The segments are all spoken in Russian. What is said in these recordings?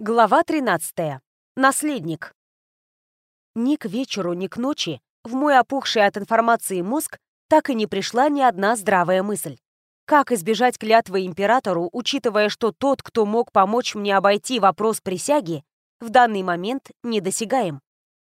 Глава 13. Наследник. Ни к вечеру, ни к ночи в мой опухший от информации мозг так и не пришла ни одна здравая мысль. Как избежать клятвы императору, учитывая, что тот, кто мог помочь мне обойти вопрос присяги, в данный момент недосягаем?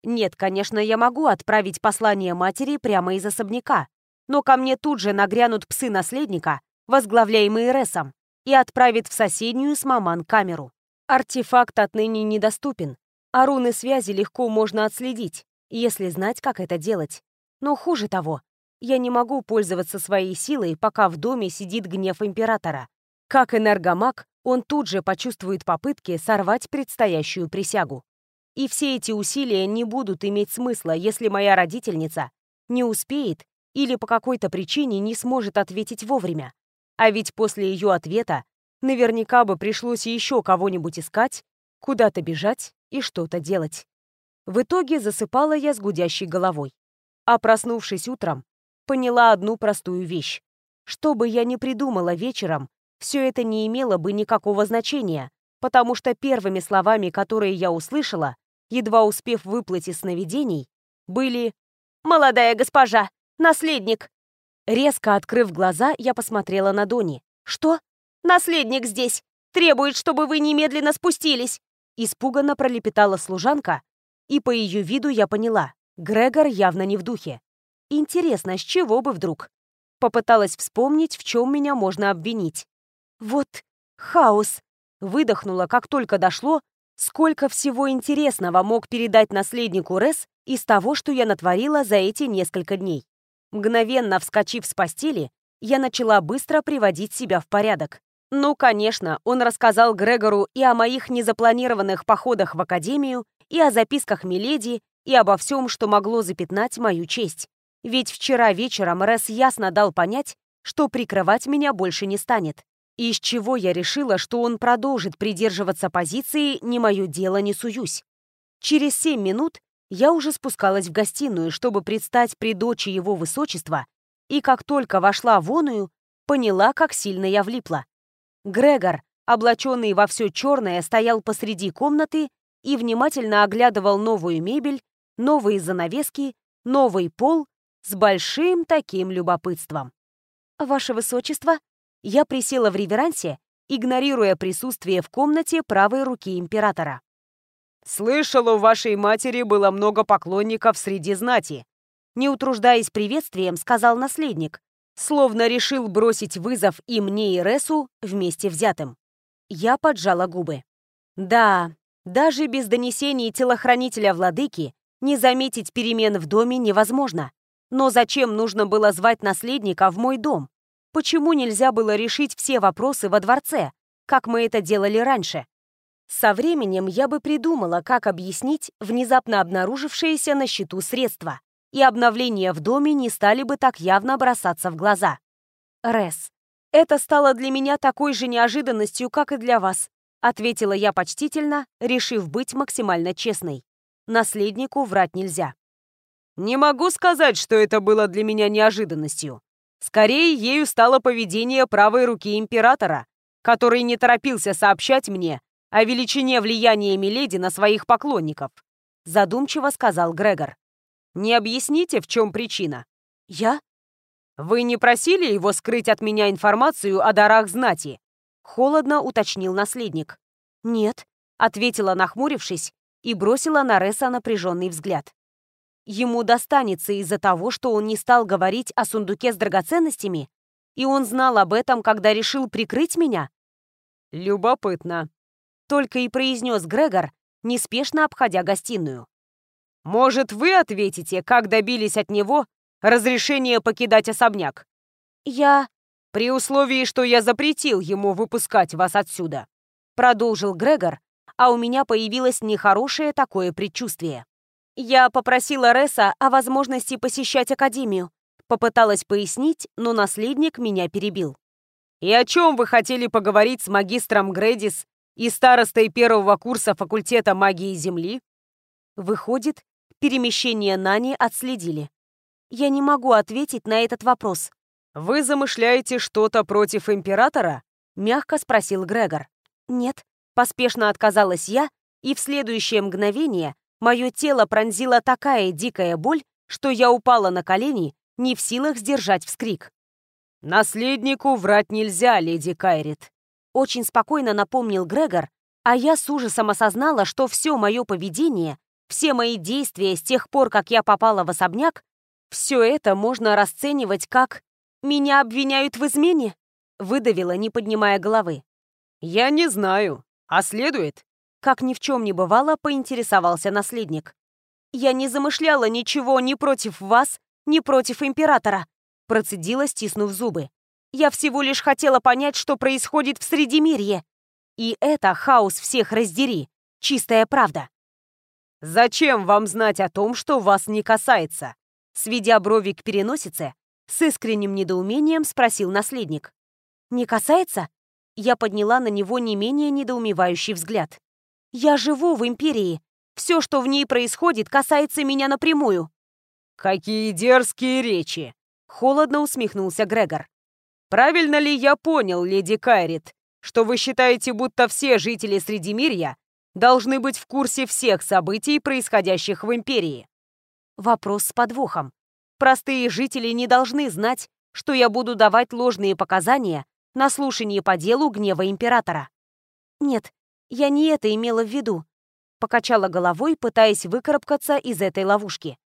Нет, конечно, я могу отправить послание матери прямо из особняка, но ко мне тут же нагрянут псы наследника, возглавляемые Ресом, и отправят в соседнюю с маман камеру. Артефакт отныне недоступен, а руны связи легко можно отследить, если знать, как это делать. Но хуже того, я не могу пользоваться своей силой, пока в доме сидит гнев императора. Как энергомаг, он тут же почувствует попытки сорвать предстоящую присягу. И все эти усилия не будут иметь смысла, если моя родительница не успеет или по какой-то причине не сможет ответить вовремя. А ведь после ее ответа Наверняка бы пришлось еще кого-нибудь искать, куда-то бежать и что-то делать. В итоге засыпала я с гудящей головой. А проснувшись утром, поняла одну простую вещь. Что бы я ни придумала вечером, все это не имело бы никакого значения, потому что первыми словами, которые я услышала, едва успев выплыть из сновидений, были «Молодая госпожа! Наследник!» Резко открыв глаза, я посмотрела на Дони. «Что? Наследник здесь! Требует, чтобы вы немедленно спустились!» Испуганно пролепетала служанка, и по ее виду я поняла, Грегор явно не в духе. Интересно, с чего бы вдруг? Попыталась вспомнить, в чем меня можно обвинить. Вот хаос. Выдохнула, как только дошло, сколько всего интересного мог передать наследнику Рес из того, что я натворила за эти несколько дней. Мгновенно вскочив с постели, я начала быстро приводить себя в порядок. Ну, конечно, он рассказал Грегору и о моих незапланированных походах в академию, и о записках Миледи, и обо всем, что могло запятнать мою честь. Ведь вчера вечером Рес ясно дал понять, что прикрывать меня больше не станет. Из чего я решила, что он продолжит придерживаться позиции «не мое дело, не суюсь». Через семь минут я уже спускалась в гостиную, чтобы предстать при дочи его высочества, и как только вошла в оную, поняла, как сильно я влипла. Грегор, облаченный во все черное, стоял посреди комнаты и внимательно оглядывал новую мебель, новые занавески, новый пол с большим таким любопытством. «Ваше Высочество!» Я присела в реверансе, игнорируя присутствие в комнате правой руки императора. «Слышал, у вашей матери было много поклонников среди знати», не утруждаясь приветствием, сказал наследник, словно решил бросить вызов и мне, и Ресу вместе взятым. Я поджала губы. Да, даже без донесений телохранителя владыки не заметить перемен в доме невозможно. Но зачем нужно было звать наследника в мой дом? Почему нельзя было решить все вопросы во дворце, как мы это делали раньше? Со временем я бы придумала, как объяснить внезапно обнаружившееся на счету средства и обновления в доме не стали бы так явно бросаться в глаза. Рес, это стало для меня такой же неожиданностью, как и для вас, ответила я почтительно, решив быть максимально честной. Наследнику врать нельзя. Не могу сказать, что это было для меня неожиданностью. Скорее, ею стало поведение правой руки императора, который не торопился сообщать мне о величине влияния Миледи на своих поклонников, задумчиво сказал Грегор. Не объясните, в чем причина?» «Я?» «Вы не просили его скрыть от меня информацию о дарах знати?» Холодно уточнил наследник. «Нет», — ответила, нахмурившись, и бросила на Ресса напряженный взгляд. Ему достанется из-за того, что он не стал говорить о сундуке с драгоценностями, и он знал об этом, когда решил прикрыть меня? «Любопытно», — только и произнес Грегор, неспешно обходя гостиную. Может, вы ответите, как добились от него разрешения покидать особняк? Я... При условии, что я запретил ему выпускать вас отсюда. Продолжил Грегор, а у меня появилось нехорошее такое предчувствие. Я попросила Ресса о возможности посещать Академию. Попыталась пояснить, но наследник меня перебил. «И о чем вы хотели поговорить с магистром Гредис и старостой первого курса факультета магии Земли?» Выходит, Перемещение Нани отследили. Я не могу ответить на этот вопрос. «Вы замышляете что-то против Императора?» — мягко спросил Грегор. «Нет», Поспешно отказалась я, и в следующее мгновение мое тело пронзила такая дикая боль, что я упала на колени, не в силах сдержать вскрик. «Наследнику врать нельзя, леди Кайрит», — очень спокойно напомнил Грегор, а я с ужасом осознала, что все мое поведение, все мои действия с тех пор, как я попала в особняк, все это можно расценивать как «меня обвиняют в измене», — выдавила, не поднимая головы. «Я не знаю. А следует?» Как ни в чем не бывало, поинтересовался наследник. «Я не замышляла ничего ни против вас, ни против императора», процедила, стиснув зубы. «Я всего лишь хотела понять, что происходит в Средимирье. И это хаос всех раздери. Чистая правда». «Зачем вам знать о том, что вас не касается?» Сведя брови к переносице, с искренним недоумением спросил наследник. «Не касается?» Я подняла на него не менее недоумевающий взгляд. «Я живу в Империи. Все, что в ней происходит, касается меня напрямую». «Какие дерзкие речи!» — холодно усмехнулся Грегор. «Правильно ли я понял, леди Кайрит, что вы считаете, будто все жители Средимирья должны быть в курсе всех событий, происходящих в Империи?» Вопрос с подвохом. Простые жители не должны знать, что я буду давать ложные показания на слушании по делу гнева императора. Нет, я не это имела в виду. Покачала головой, пытаясь выкарабкаться из этой ловушки.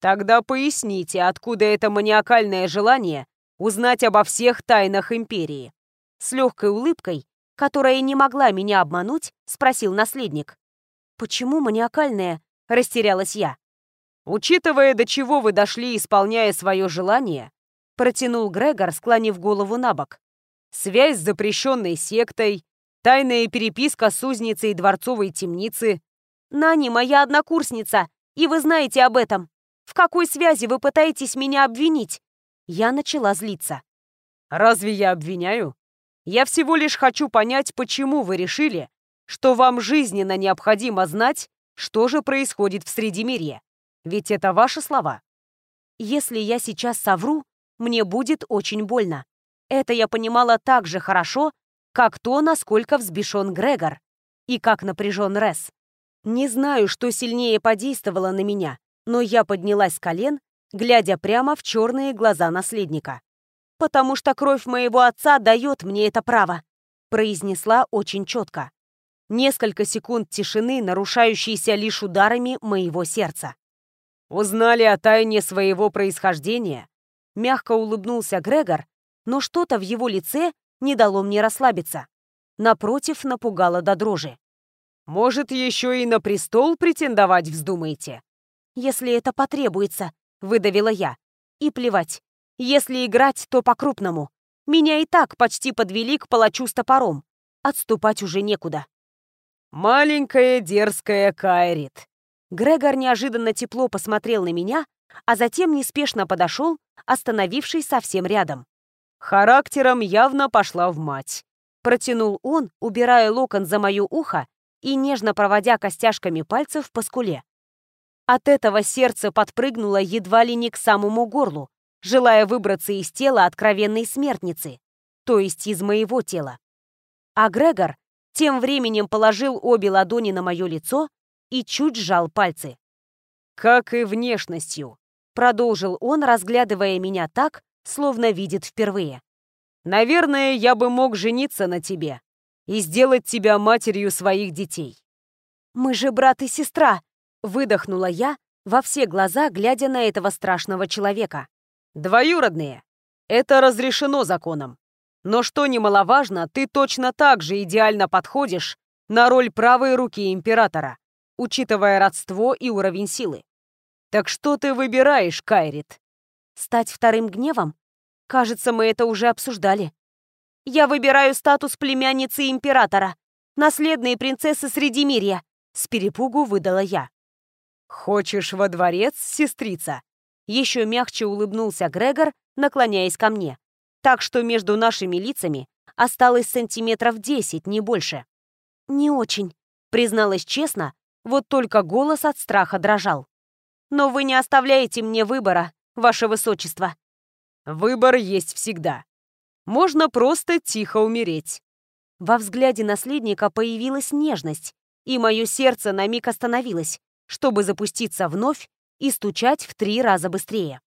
Тогда поясните, откуда это маниакальное желание узнать обо всех тайнах империи. С легкой улыбкой, которая не могла меня обмануть, спросил наследник. «Почему маниакальное?» — растерялась я. «Учитывая, до чего вы дошли, исполняя свое желание», — протянул Грегор, склонив голову на бок связь с запрещенной сектой, тайная переписка с узницей дворцовой темницы. Нани моя однокурсница, и вы знаете об этом. В какой связи вы пытаетесь меня обвинить? Я начала злиться. Разве я обвиняю? Я всего лишь хочу понять, почему вы решили, что вам жизненно необходимо знать, что же происходит в Средимирье. Ведь это ваши слова. Если я сейчас совру, мне будет очень больно. Это я понимала так же хорошо, как то, насколько взбешен Грегор и как напряжен Рес. Не знаю, что сильнее подействовало на меня, но я поднялась с колен, глядя прямо в черные глаза наследника. «Потому что кровь моего отца дает мне это право», произнесла очень четко. Несколько секунд тишины, нарушающиеся лишь ударами моего сердца. «Узнали о тайне своего происхождения?» Мягко улыбнулся Грегор, но что-то в его лице не дало мне расслабиться. Напротив, напугало до дрожи. «Может, еще и на престол претендовать вздумаете?» «Если это потребуется», — выдавила я. «И плевать. Если играть, то по-крупному. Меня и так почти подвели к палачу с топором. Отступать уже некуда». «Маленькая дерзкая Кайрит». Грегор неожиданно тепло посмотрел на меня, а затем неспешно подошел, остановившись совсем рядом. Характером явно пошла в мать. Протянул он, убирая локон за мое ухо и нежно проводя костяшками пальцев по скуле. От этого сердце подпрыгнуло едва ли не к самому горлу, желая выбраться из тела откровенной смертницы, то есть из моего тела. А Грегор тем временем положил обе ладони на мое лицо и чуть сжал пальцы. «Как и внешностью», — продолжил он, разглядывая меня так, словно видит впервые. «Наверное, я бы мог жениться на тебе и сделать тебя матерью своих детей». «Мы же брат и сестра!» — выдохнула я во все глаза, глядя на этого страшного человека. «Двоюродные. Это разрешено законом. Но что немаловажно, ты точно так же идеально подходишь на роль правой руки императора, учитывая родство и уровень силы. Так что ты выбираешь, Кайрит?» Стать вторым гневом? Кажется, мы это уже обсуждали. Я выбираю статус племянницы императора, наследной принцессы Средимирья. С перепугу выдала я. «Хочешь во дворец, сестрица?» Еще мягче улыбнулся Грегор, наклоняясь ко мне. Так что между нашими лицами осталось сантиметров десять, не больше. «Не очень», — призналась честно, вот только голос от страха дрожал. «Но вы не оставляете мне выбора, ваше высочество». «Выбор есть всегда. Можно просто тихо умереть». Во взгляде наследника появилась нежность, и мое сердце на миг остановилось, чтобы запуститься вновь и стучать в три раза быстрее.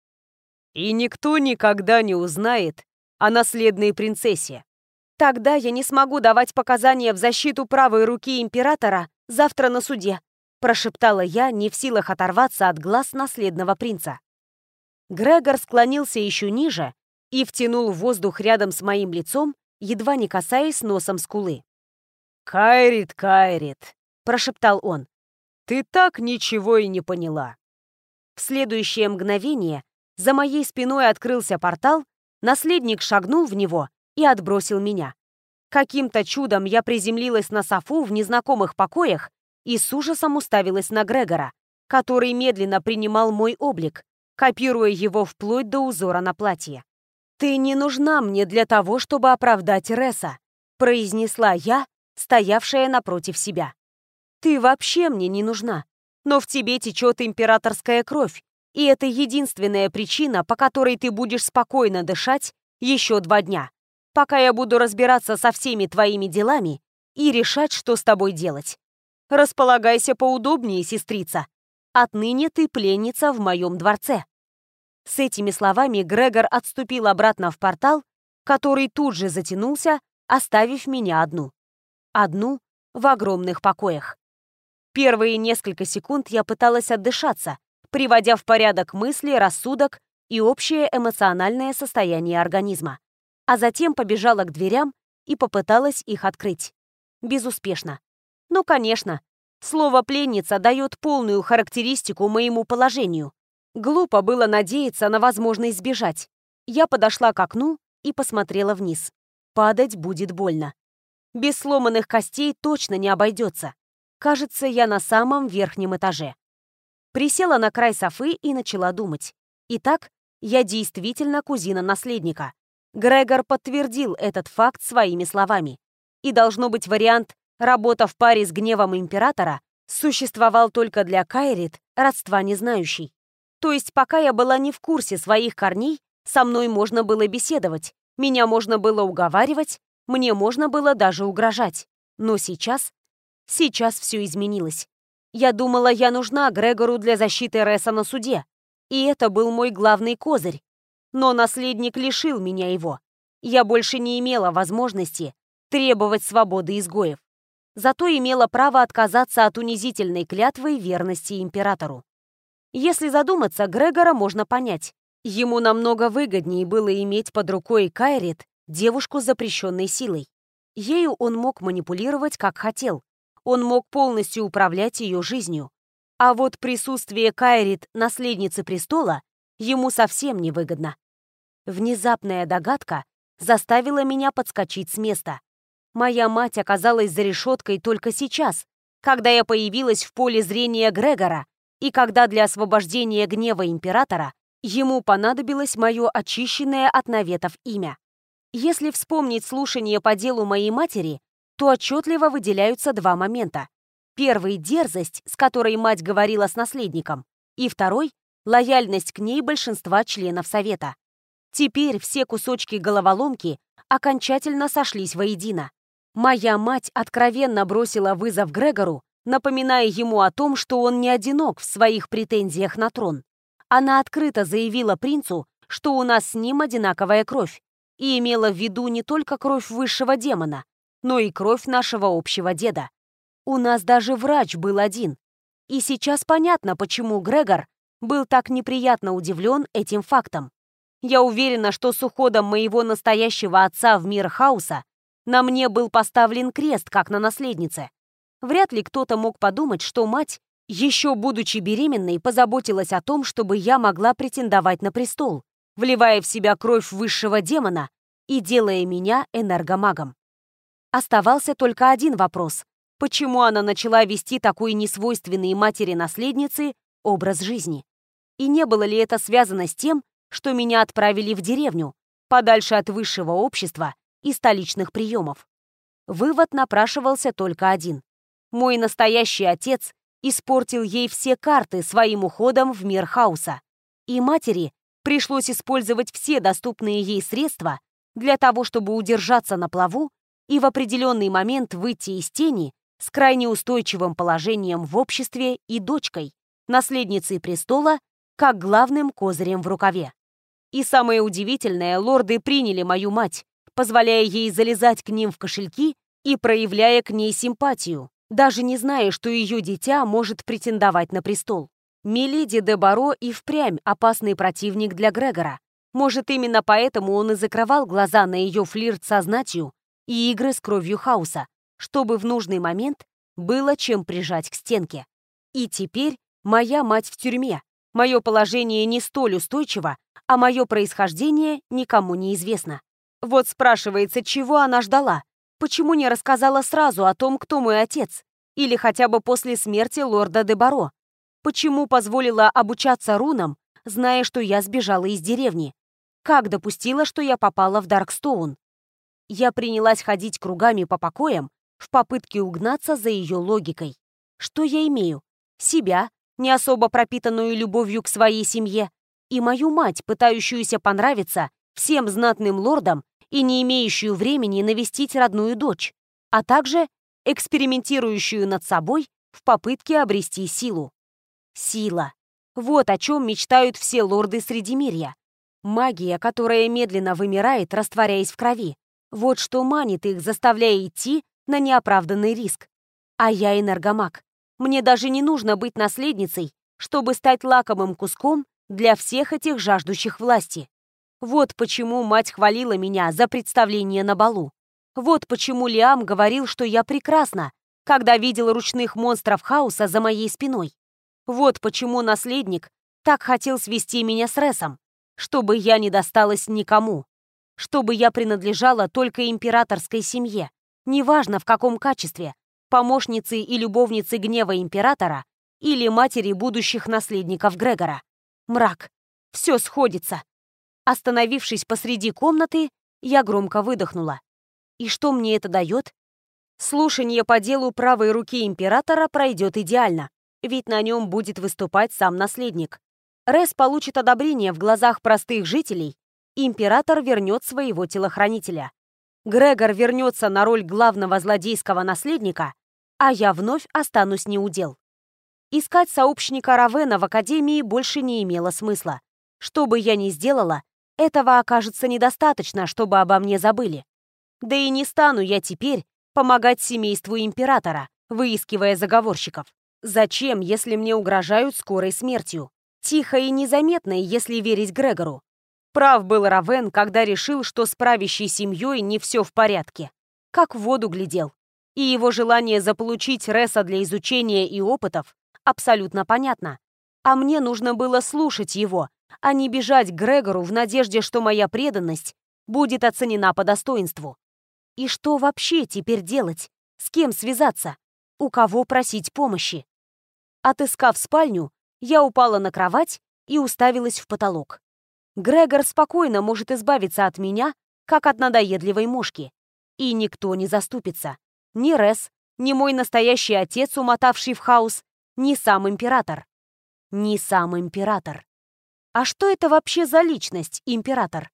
«И никто никогда не узнает о наследной принцессе». «Тогда я не смогу давать показания в защиту правой руки императора завтра на суде», прошептала я, не в силах оторваться от глаз наследного принца. Грегор склонился еще ниже и втянул воздух рядом с моим лицом, едва не касаясь носом скулы. «Кайрит, Кайрит», — прошептал он, — «ты так ничего и не поняла». В следующее мгновение за моей спиной открылся портал, наследник шагнул в него и отбросил меня. Каким-то чудом я приземлилась на софу в незнакомых покоях и с ужасом уставилась на Грегора, который медленно принимал мой облик, копируя его вплоть до узора на платье. «Ты не нужна мне для того, чтобы оправдать Реса», произнесла я, стоявшая напротив себя. «Ты вообще мне не нужна, но в тебе течет императорская кровь, и это единственная причина, по которой ты будешь спокойно дышать еще два дня, пока я буду разбираться со всеми твоими делами и решать, что с тобой делать. Располагайся поудобнее, сестрица. Отныне ты пленница в моем дворце». С этими словами Грегор отступил обратно в портал, который тут же затянулся, оставив меня одну. Одну в огромных покоях. Первые несколько секунд я пыталась отдышаться, приводя в порядок мысли, рассудок и общее эмоциональное состояние организма. А затем побежала к дверям и попыталась их открыть. Безуспешно. Ну, конечно. Слово «пленница» дает полную характеристику моему положению. Глупо было надеяться на возможность сбежать. Я подошла к окну и посмотрела вниз. Падать будет больно. Без сломанных костей точно не обойдется. Кажется, я на самом верхнем этаже. Присела на край софы и начала думать. Итак, я действительно кузина наследника. Грегор подтвердил этот факт своими словами. И должно быть вариант Работа в паре с гневом императора существовал только для Кайрит, родства не знающей. То есть пока я была не в курсе своих корней, со мной можно было беседовать, меня можно было уговаривать, мне можно было даже угрожать. Но сейчас... Сейчас все изменилось. Я думала, я нужна Грегору для защиты Ресса на суде. И это был мой главный козырь. Но наследник лишил меня его. Я больше не имела возможности требовать свободы изгоев зато имела право отказаться от унизительной клятвы верности императору. Если задуматься, Грегора можно понять. Ему намного выгоднее было иметь под рукой Кайрит, девушку с запрещенной силой. Ею он мог манипулировать как хотел. Он мог полностью управлять ее жизнью. А вот присутствие Кайрит, наследницы престола, ему совсем не выгодно. Внезапная догадка заставила меня подскочить с места. Моя мать оказалась за решеткой только сейчас, когда я появилась в поле зрения Грегора и когда для освобождения гнева императора ему понадобилось мое очищенное от наветов имя. Если вспомнить слушание по делу моей матери, то отчетливо выделяются два момента. Первый — дерзость, с которой мать говорила с наследником, и второй — лояльность к ней большинства членов Совета. Теперь все кусочки головоломки окончательно сошлись воедино. Моя мать откровенно бросила вызов Грегору, напоминая ему о том, что он не одинок в своих претензиях на трон. Она открыто заявила принцу, что у нас с ним одинаковая кровь, и имела в виду не только кровь высшего демона, но и кровь нашего общего деда. У нас даже врач был один. И сейчас понятно, почему Грегор был так неприятно удивлен этим фактом. Я уверена, что с уходом моего настоящего отца в мир хаоса на мне был поставлен крест, как на наследнице. Вряд ли кто-то мог подумать, что мать, еще будучи беременной, позаботилась о том, чтобы я могла претендовать на престол, вливая в себя кровь высшего демона и делая меня энергомагом. Оставался только один вопрос. Почему она начала вести такой несвойственный матери-наследницы образ жизни? И не было ли это связано с тем, что меня отправили в деревню, подальше от высшего общества и столичных приемов. Вывод напрашивался только один. Мой настоящий отец испортил ей все карты своим уходом в мир хаоса, и матери пришлось использовать все доступные ей средства для того, чтобы удержаться на плаву и в определенный момент выйти из тени с крайне устойчивым положением в обществе и дочкой, наследницей престола, как главным козырем в рукаве. И самое удивительное, лорды приняли мою мать, позволяя ей залезать к ним в кошельки и проявляя к ней симпатию, даже не зная, что ее дитя может претендовать на престол. Миледи де Баро и впрямь опасный противник для Грегора. Может, именно поэтому он и закрывал глаза на ее флирт со знатью и игры с кровью хаоса, чтобы в нужный момент было чем прижать к стенке. И теперь моя мать в тюрьме. Мое положение не столь устойчиво, а мое происхождение никому не известно. Вот спрашивается, чего она ждала? Почему не рассказала сразу о том, кто мой отец? Или хотя бы после смерти лорда де Баро? Почему позволила обучаться рунам, зная, что я сбежала из деревни? Как допустила, что я попала в Даркстоун? Я принялась ходить кругами по покоям в попытке угнаться за ее логикой. Что я имею? Себя, не особо пропитанную любовью к своей семье, и мою мать, пытающуюся понравиться всем знатным лордам и не имеющую времени навестить родную дочь, а также экспериментирующую над собой в попытке обрести силу. Сила. Вот о чем мечтают все лорды Средимирья. Магия, которая медленно вымирает, растворяясь в крови. Вот что манит их, заставляя идти на неоправданный риск. А я энергомаг. Мне даже не нужно быть наследницей, чтобы стать лакомым куском для всех этих жаждущих власти. Вот почему мать хвалила меня за представление на балу. Вот почему Лиам говорил, что я прекрасна, когда видел ручных монстров хаоса за моей спиной. Вот почему наследник так хотел свести меня с Ресом, чтобы я не досталась никому, чтобы я принадлежала только императорской семье, неважно в каком качестве, помощницы и любовницы гнева императора или матери будущих наследников Грегора. Мрак. Все сходится. Остановившись посреди комнаты, я громко выдохнула. И что мне это дает? Слушание по делу правой руки императора пройдет идеально ведь на нем будет выступать сам наследник. Рес получит одобрение в глазах простых жителей, император вернет своего телохранителя. Грегор вернется на роль главного злодейского наследника, а я вновь останусь неудел. Искать сообщника Равена в Академии больше не имело смысла. Что бы я ни сделала, этого окажется недостаточно, чтобы обо мне забыли. Да и не стану я теперь помогать семейству императора, выискивая заговорщиков. Зачем, если мне угрожают скорой смертью? Тихо и незаметно, если верить Грегору. Прав был Равен, когда решил, что с правящей семьей не все в порядке. Как в воду глядел. И его желание заполучить Реса для изучения и опытов абсолютно понятно. А мне нужно было слушать его, а не бежать к Грегору в надежде, что моя преданность будет оценена по достоинству. И что вообще теперь делать? С кем связаться? у кого просить помощи. Отыскав спальню, я упала на кровать и уставилась в потолок. Грегор спокойно может избавиться от меня, как от надоедливой мушки. И никто не заступится. Ни Рес, ни мой настоящий отец, умотавший в хаос, ни сам император. Ни сам император. А что это вообще за личность, император?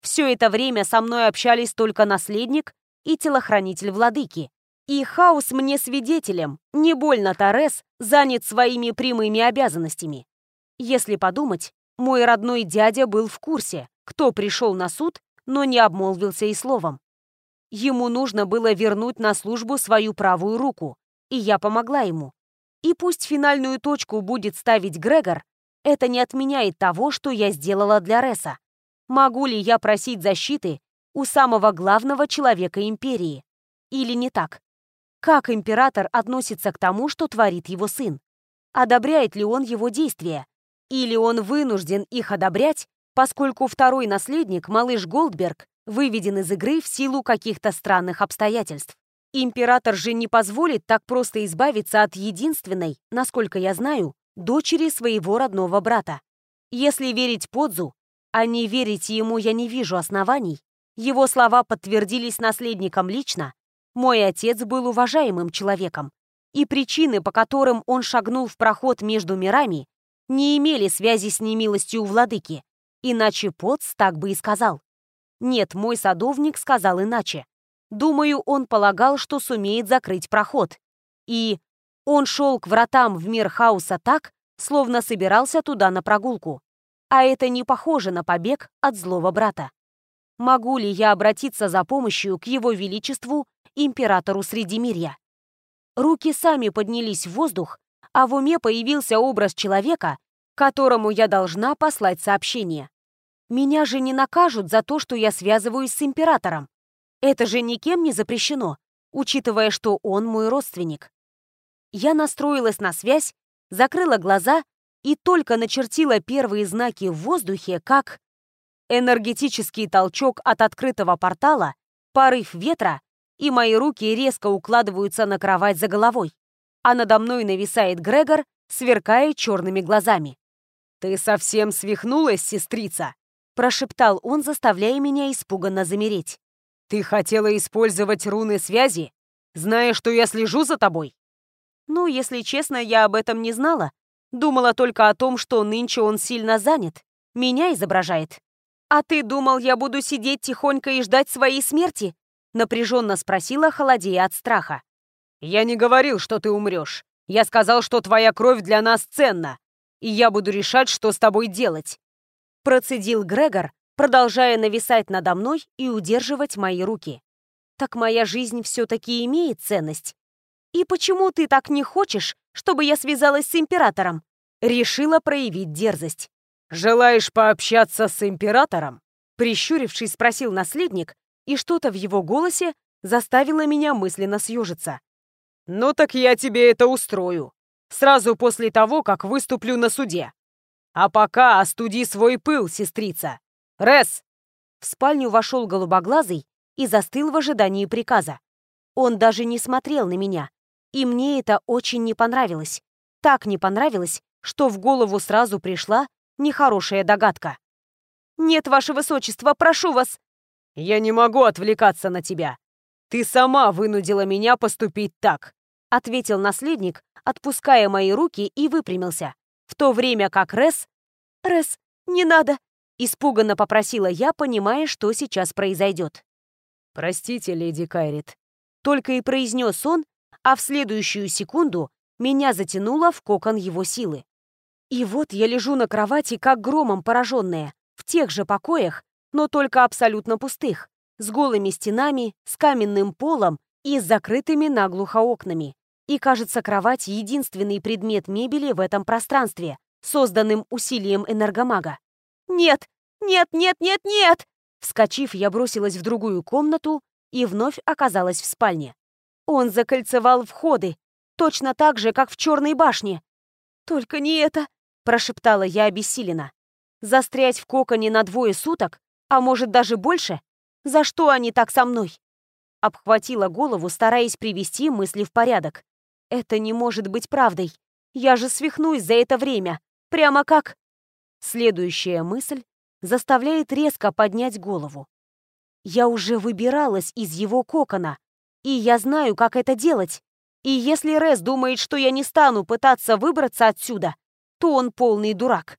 Все это время со мной общались только наследник и телохранитель владыки. И хаос мне свидетелем, не больно Торрес занят своими прямыми обязанностями. Если подумать, мой родной дядя был в курсе, кто пришел на суд, но не обмолвился и словом. Ему нужно было вернуть на службу свою правую руку, и я помогла ему. И пусть финальную точку будет ставить Грегор, это не отменяет того, что я сделала для Реса. Могу ли я просить защиты у самого главного человека империи? Или не так? Как император относится к тому, что творит его сын? Одобряет ли он его действия? Или он вынужден их одобрять, поскольку второй наследник, малыш Голдберг, выведен из игры в силу каких-то странных обстоятельств? Император же не позволит так просто избавиться от единственной, насколько я знаю, дочери своего родного брата. Если верить Подзу, а не верить ему я не вижу оснований, его слова подтвердились наследником лично, мой отец был уважаемым человеком, и причины, по которым он шагнул в проход между мирами, не имели связи с немилостью владыки, иначе Поц так бы и сказал. Нет, мой садовник сказал иначе. Думаю, он полагал, что сумеет закрыть проход. И он шел к вратам в мир хаоса так, словно собирался туда на прогулку. А это не похоже на побег от злого брата. Могу ли я обратиться за помощью к его величеству, императору Средимирья? Руки сами поднялись в воздух, а в уме появился образ человека, которому я должна послать сообщение. Меня же не накажут за то, что я связываюсь с императором. Это же никем не запрещено, учитывая, что он мой родственник. Я настроилась на связь, закрыла глаза и только начертила первые знаки в воздухе, как энергетический толчок от открытого портала, порыв ветра, и мои руки резко укладываются на кровать за головой, а надо мной нависает Грегор, сверкая черными глазами. «Ты совсем свихнулась, сестрица?» прошептал он, заставляя меня испуганно замереть. «Ты хотела использовать руны связи, зная, что я слежу за тобой?» Ну, если честно, я об этом не знала. Думала только о том, что нынче он сильно занят. Меня изображает. «А ты думал, я буду сидеть тихонько и ждать своей смерти?» Напряженно спросила, холодея от страха. «Я не говорил, что ты умрешь. Я сказал, что твоя кровь для нас ценна, и я буду решать, что с тобой делать». Процедил Грегор, продолжая нависать надо мной и удерживать мои руки. «Так моя жизнь все-таки имеет ценность. И почему ты так не хочешь, чтобы я связалась с императором?» Решила проявить дерзость. «Желаешь пообщаться с императором?» Прищурившись, спросил наследник, и что-то в его голосе заставило меня мысленно съежиться. «Ну так я тебе это устрою. Сразу после того, как выступлю на суде. А пока остуди свой пыл, сестрица. Рес!» В спальню вошел голубоглазый и застыл в ожидании приказа. Он даже не смотрел на меня, и мне это очень не понравилось. Так не понравилось, что в голову сразу пришла нехорошая догадка. «Нет, ваше высочество, прошу вас!» «Я не могу отвлекаться на тебя. Ты сама вынудила меня поступить так», ответил наследник, отпуская мои руки и выпрямился, в то время как Рес... «Рес, не надо!» испуганно попросила я, понимая, что сейчас произойдет. «Простите, леди Кайрит», только и произнес он, а в следующую секунду меня затянуло в кокон его силы. И вот я лежу на кровати, как громом пораженная, в тех же покоях, но только абсолютно пустых, с голыми стенами, с каменным полом и с закрытыми наглухо окнами. И, кажется, кровать — единственный предмет мебели в этом пространстве, созданным усилием энергомага. «Нет! Нет, нет, нет, нет!» Вскочив, я бросилась в другую комнату и вновь оказалась в спальне. Он закольцевал входы, точно так же, как в Черной башне. «Только не это!» прошептала я обессиленно. Застрять в коконе на двое суток, а может даже больше? За что они так со мной? Обхватила голову, стараясь привести мысли в порядок. Это не может быть правдой. Я же свихнусь за это время. Прямо как... Следующая мысль заставляет резко поднять голову. Я уже выбиралась из его кокона, и я знаю, как это делать. И если Рес думает, что я не стану пытаться выбраться отсюда, то он полный дурак.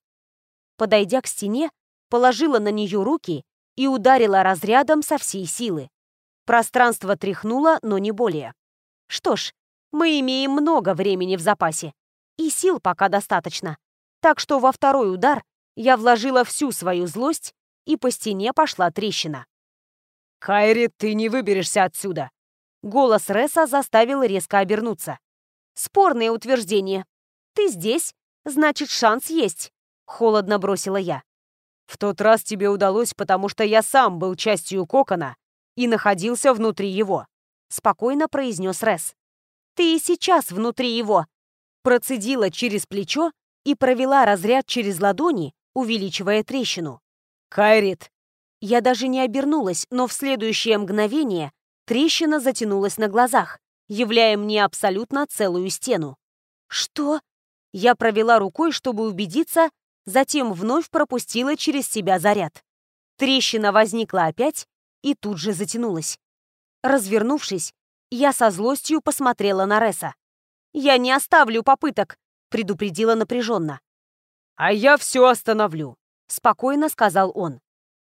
Подойдя к стене, положила на нее руки и ударила разрядом со всей силы. Пространство тряхнуло, но не более. Что ж, мы имеем много времени в запасе. И сил пока достаточно. Так что во второй удар я вложила всю свою злость, и по стене пошла трещина. «Кайри, ты не выберешься отсюда!» Голос Ресса заставил резко обернуться. «Спорное утверждение. Ты здесь, значит, шанс есть», — холодно бросила я. «В тот раз тебе удалось, потому что я сам был частью кокона и находился внутри его», — спокойно произнес Рес. «Ты и сейчас внутри его», — процедила через плечо и провела разряд через ладони, увеличивая трещину. «Кайрит!» Я даже не обернулась, но в следующее мгновение трещина затянулась на глазах, являя мне абсолютно целую стену. «Что?» Я провела рукой, чтобы убедиться, затем вновь пропустила через себя заряд. Трещина возникла опять и тут же затянулась. Развернувшись, я со злостью посмотрела на Реса. «Я не оставлю попыток», — предупредила напряженно. «А я все остановлю», — спокойно сказал он.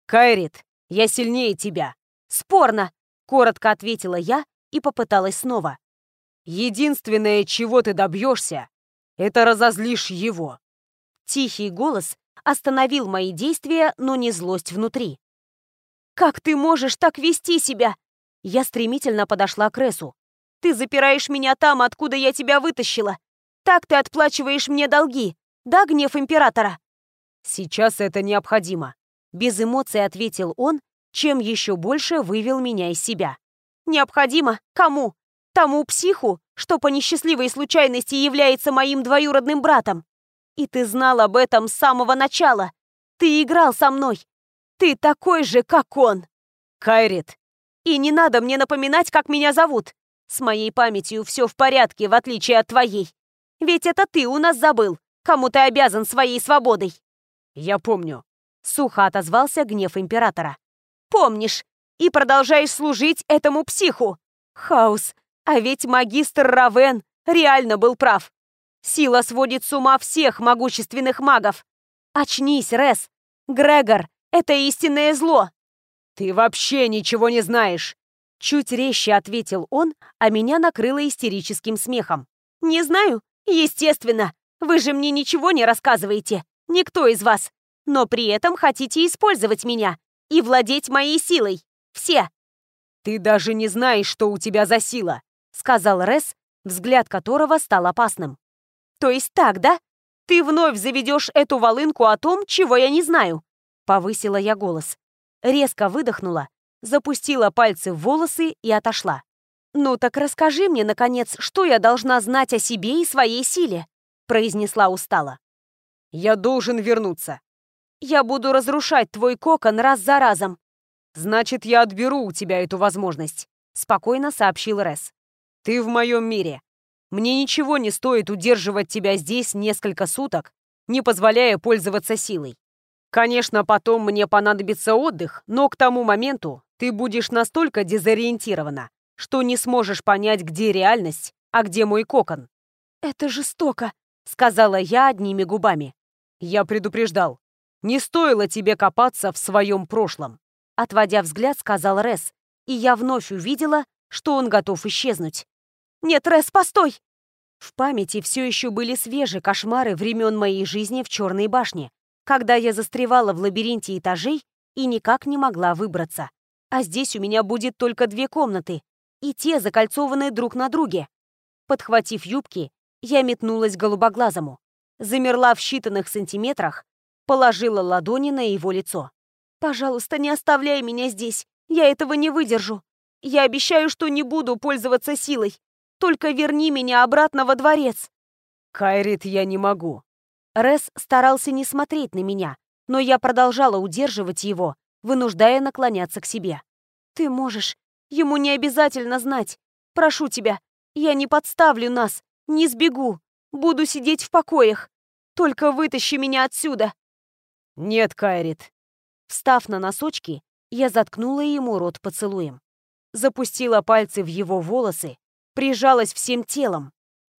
«Кайрит, я сильнее тебя». «Спорно», Коротко ответила я и попыталась снова. Единственное, чего ты добьешься, это разозлишь его. Тихий голос остановил мои действия, но не злость внутри. «Как ты можешь так вести себя?» Я стремительно подошла к Ресу. «Ты запираешь меня там, откуда я тебя вытащила. Так ты отплачиваешь мне долги. Да, гнев императора?» «Сейчас это необходимо», — без эмоций ответил он, чем еще больше вывел меня из себя. «Необходимо? Кому? Тому психу, что по несчастливой случайности является моим двоюродным братом. И ты знал об этом с самого начала. Ты играл со мной. Ты такой же, как он. Кайрит. И не надо мне напоминать, как меня зовут. С моей памятью все в порядке, в отличие от твоей. Ведь это ты у нас забыл, кому ты обязан своей свободой. Я помню. Сухо отозвался гнев императора. Помнишь. И продолжаешь служить этому психу. Хаос. А ведь магистр Равен реально был прав. Сила сводит с ума всех могущественных магов. Очнись, Рес. Грегор — это истинное зло. Ты вообще ничего не знаешь. Чуть резче ответил он, а меня накрыло истерическим смехом. «Не знаю. Естественно. Вы же мне ничего не рассказываете. Никто из вас. Но при этом хотите использовать меня и владеть моей силой. Все. Ты даже не знаешь, что у тебя за сила сказал Рес, взгляд которого стал опасным. «То есть так, да? Ты вновь заведешь эту волынку о том, чего я не знаю?» Повысила я голос. Резко выдохнула, запустила пальцы в волосы и отошла. «Ну так расскажи мне, наконец, что я должна знать о себе и своей силе?» произнесла устало. «Я должен вернуться». «Я буду разрушать твой кокон раз за разом». «Значит, я отберу у тебя эту возможность», спокойно сообщил Рес. Ты в моем мире. Мне ничего не стоит удерживать тебя здесь несколько суток, не позволяя пользоваться силой. Конечно, потом мне понадобится отдых, но к тому моменту ты будешь настолько дезориентирована, что не сможешь понять, где реальность, а где мой кокон. «Это жестоко», — сказала я одними губами. Я предупреждал. Не стоило тебе копаться в своем прошлом. Отводя взгляд, сказал Рес, и я вновь увидела, что он готов исчезнуть. «Нет, Рэс, постой!» В памяти все еще были свежие кошмары времен моей жизни в Черной башне, когда я застревала в лабиринте этажей и никак не могла выбраться. А здесь у меня будет только две комнаты, и те закольцованные друг на друге. Подхватив юбки, я метнулась голубоглазому. Замерла в считанных сантиметрах, положила ладони на его лицо. «Пожалуйста, не оставляй меня здесь. Я этого не выдержу. Я обещаю, что не буду пользоваться силой. Только верни меня обратно во дворец!» «Кайрит, я не могу!» Рес старался не смотреть на меня, но я продолжала удерживать его, вынуждая наклоняться к себе. «Ты можешь. Ему не обязательно знать. Прошу тебя, я не подставлю нас, не сбегу. Буду сидеть в покоях. Только вытащи меня отсюда!» «Нет, Кайрит!» Встав на носочки, я заткнула ему рот поцелуем. Запустила пальцы в его волосы, прижалась всем телом.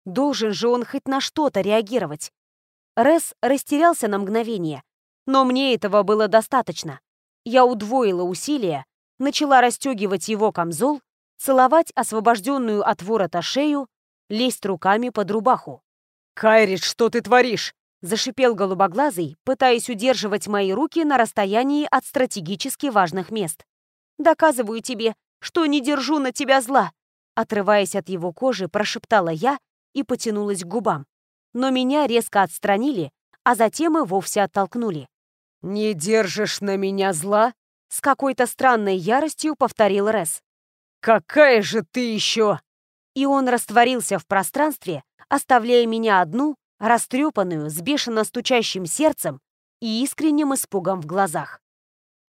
Должен же он хоть на что-то реагировать. Рес растерялся на мгновение, но мне этого было достаточно. Я удвоила усилия, начала расстегивать его камзол, целовать освобожденную от ворота шею, лезть руками под рубаху. «Кайриш, что ты творишь?» Зашипел голубоглазый, пытаясь удерживать мои руки на расстоянии от стратегически важных мест. «Доказываю тебе, что не держу на тебя зла. Отрываясь от его кожи, прошептала я и потянулась к губам. Но меня резко отстранили, а затем и вовсе оттолкнули. «Не держишь на меня зла?» С какой-то странной яростью повторил Рес. «Какая же ты еще?» И он растворился в пространстве, оставляя меня одну, растрепанную, с бешено стучащим сердцем и искренним испугом в глазах.